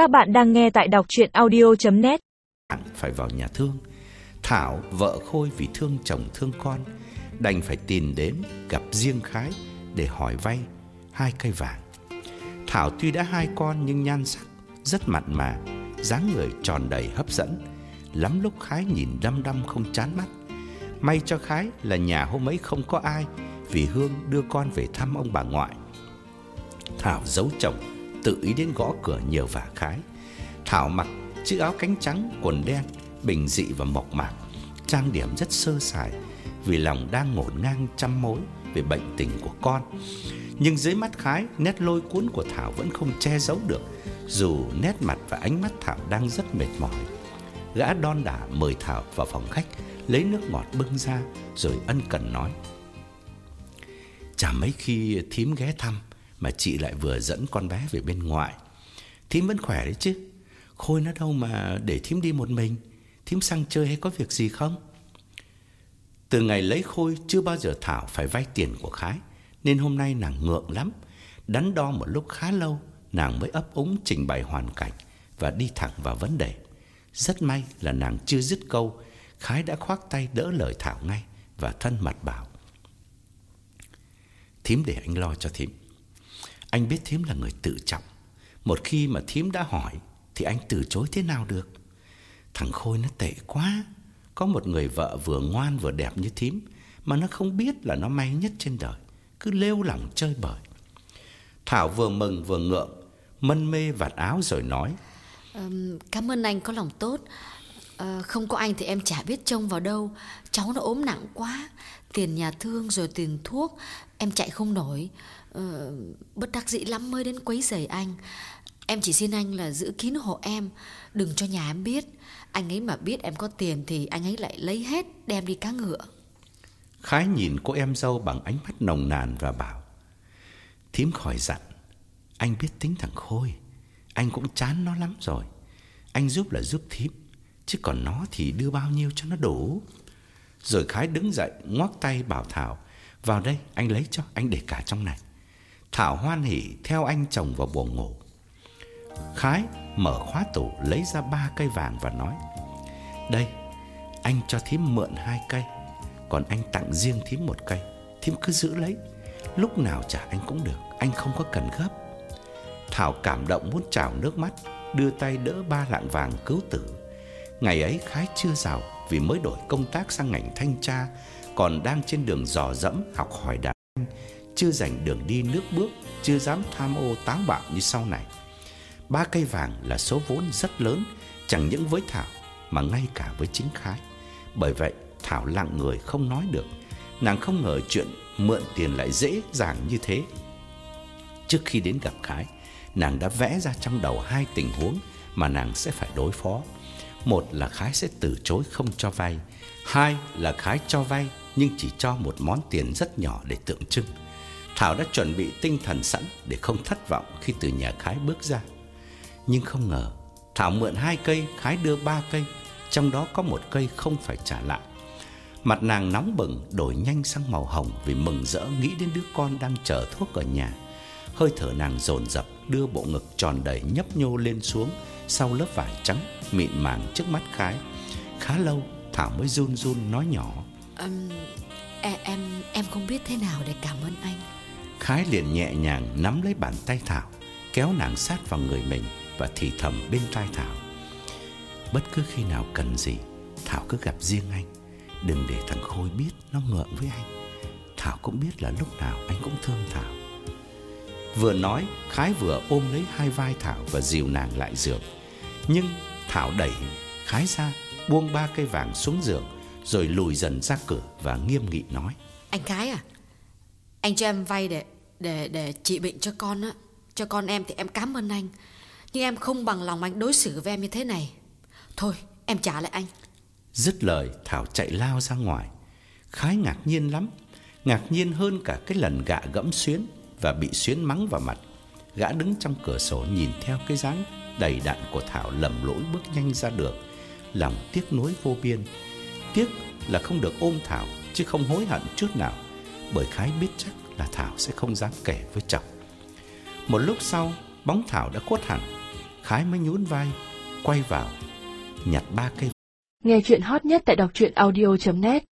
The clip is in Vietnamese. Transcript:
Các bạn đang nghe tại đọc chuyện audio.net Phải vào nhà thương. Thảo, vợ Khôi vì thương chồng thương con. Đành phải tìm đến gặp riêng Khái Để hỏi vay hai cây vàng. Thảo tuy đã hai con nhưng nhan sắc Rất mặn mà dáng người tròn đầy hấp dẫn. Lắm lúc Khái nhìn đăm đăm không chán mắt. May cho Khái là nhà hôm ấy không có ai Vì Hương đưa con về thăm ông bà ngoại. Thảo giấu chồng Tự ý đến gõ cửa nhờ vả Khái. Thảo mặc chiếc áo cánh trắng, Quần đen, Bình dị và mộc mạc. Trang điểm rất sơ sài, Vì lòng đang ngổn ngang trăm mối Về bệnh tình của con. Nhưng dưới mắt Khái, Nét lôi cuốn của Thảo vẫn không che giấu được, Dù nét mặt và ánh mắt Thảo đang rất mệt mỏi. Gã đon đả mời Thảo vào phòng khách, Lấy nước ngọt bưng ra, Rồi ân cần nói, Chả mấy khi thím ghé thăm. Mà chị lại vừa dẫn con bé về bên ngoài Thím vẫn khỏe đấy chứ. Khôi nó đâu mà để thím đi một mình. Thím sang chơi hay có việc gì không? Từ ngày lấy Khôi, Chưa bao giờ Thảo phải vay tiền của Khái, Nên hôm nay nàng ngượng lắm. Đắn đo một lúc khá lâu, Nàng mới ấp úng trình bày hoàn cảnh Và đi thẳng vào vấn đề. Rất may là nàng chưa dứt câu, Khái đã khoác tay đỡ lời Thảo ngay Và thân mật bảo. Thím để anh lo cho thím. Anh biết thím là người tự trọng. Một khi mà thím đã hỏi Thì anh từ chối thế nào được? Thằng Khôi nó tệ quá. Có một người vợ vừa ngoan vừa đẹp như thím Mà nó không biết là nó may nhất trên đời. Cứ lêu lỏng chơi bời. Thảo vừa mừng vừa ngượng Mân mê vạt áo rồi nói um, cảm ơn anh có lòng tốt. Ờ, không có anh thì em chả biết trông vào đâu. Cháu nó ốm nặng quá Tiền nhà thương rồi tiền thuốc Em chạy không nổi. Ờ, Bất đắc dĩ lắm mới đến quấy rầy anh. Em chỉ xin anh là giữ kín hộ em Đừng cho nhà em biết. Anh ấy mà biết em có tiền Thì anh ấy lại lấy hết đem đi cá ngựa. Khái nhìn cô em dâu bằng ánh mắt nồng nàn và bảo Thím khỏi giận Anh biết tính thằng Khôi Anh cũng chán nó lắm rồi. Anh giúp là giúp thím. Chứ còn nó thì đưa bao nhiêu cho nó đủ. Rồi Khái đứng dậy, ngoắc tay bảo Thảo, Vào đây, anh lấy cho, Anh để cả trong này. Thảo hoan hỉ theo anh chồng vào buồng ngủ. Khái mở khóa tủ, lấy ra ba cây vàng và nói, Đây, anh cho thím mượn hai cây, Còn anh tặng riêng thím một cây. Thím cứ giữ lấy, Lúc nào trả anh cũng được, Anh không có cần gấp. Thảo cảm động muốn trào nước mắt, Đưa tay đỡ ba lạng vàng cứu tử. Ngày ấy Khái chưa giàu Vì mới đổi công tác sang ngành thanh tra, Còn đang trên đường dò dẫm Học hỏi đàn anh, Chưa dành đường đi nước bước, Chưa dám tham ô táo bạo như sau này. Ba cây vàng là số vốn rất lớn, Chẳng những với Thảo Mà ngay cả với chính Khái. Bởi vậy, Thảo lặng người không nói được, Nàng không ngờ chuyện mượn tiền lại dễ dàng như thế. Trước khi đến gặp Khái, Nàng đã vẽ ra trong đầu hai tình huống Mà nàng sẽ phải đối phó. Một là Khái sẽ từ chối không cho vay. Hai là Khái cho vay Nhưng chỉ cho một món tiền rất nhỏ để tượng trưng. Thảo đã chuẩn bị tinh thần sẵn Để không thất vọng khi từ nhà Khái bước ra. Nhưng không ngờ, Thảo mượn hai cây, Khái đưa ba cây, Trong đó có một cây không phải trả lại. Mặt nàng nóng bừng, đổi nhanh sang màu hồng vì mừng rỡ nghĩ đến đứa con đang chờ thuốc ở nhà. Hơi thở nàng dồn dập, đưa bộ ngực tròn đầy nhấp nhô lên xuống sau lớp vải trắng mịn màng trước mắt Khái. Khá lâu Thảo mới run run nói nhỏ. Ừm, em, em em không biết thế nào để cảm ơn anh Khái liền nhẹ nhàng nắm lấy bàn tay Thảo, kéo nàng sát vào người mình và thì thầm bên tai Thảo. Bất cứ khi nào cần gì, Thảo cứ gặp riêng anh. Đừng để thằng Khôi biết nó ngượng với anh Thảo cũng biết là lúc nào anh cũng thương Thảo Vừa nói Khái vừa ôm lấy hai vai Thảo Và dìu nàng lại giường Nhưng Thảo đẩy Khái ra buông ba cây vàng xuống giường Rồi lùi dần ra cửa Và nghiêm nghị nói. Anh Khái à Anh cho em vay để để để trị bệnh cho con á. Cho con em thì em cảm ơn anh Nhưng em không bằng lòng anh đối xử với em như thế này. Thôi em trả lại anh. Dứt lời Thảo chạy lao ra ngoài. Khái ngạc nhiên lắm Ngạc nhiên hơn cả cái lần gạ gẫm Xuyến Và bị Xuyến mắng vào mặt. Gã đứng trong cửa sổ nhìn theo cái dáng đầy đặn của Thảo lầm lỗi bước nhanh ra đường Lòng tiếc nuối vô biên. Tiếc là không được ôm Thảo Chứ không hối hận chút nào Bởi Khái biết chắc là Thảo sẽ không dám kể với chồng. Một lúc sau Bóng Thảo đã khuất hẳn. Khái mới nhún vai, quay vào, nhặt ba cây. Nghe chuyện hot nhất tại đọc truyện audio.net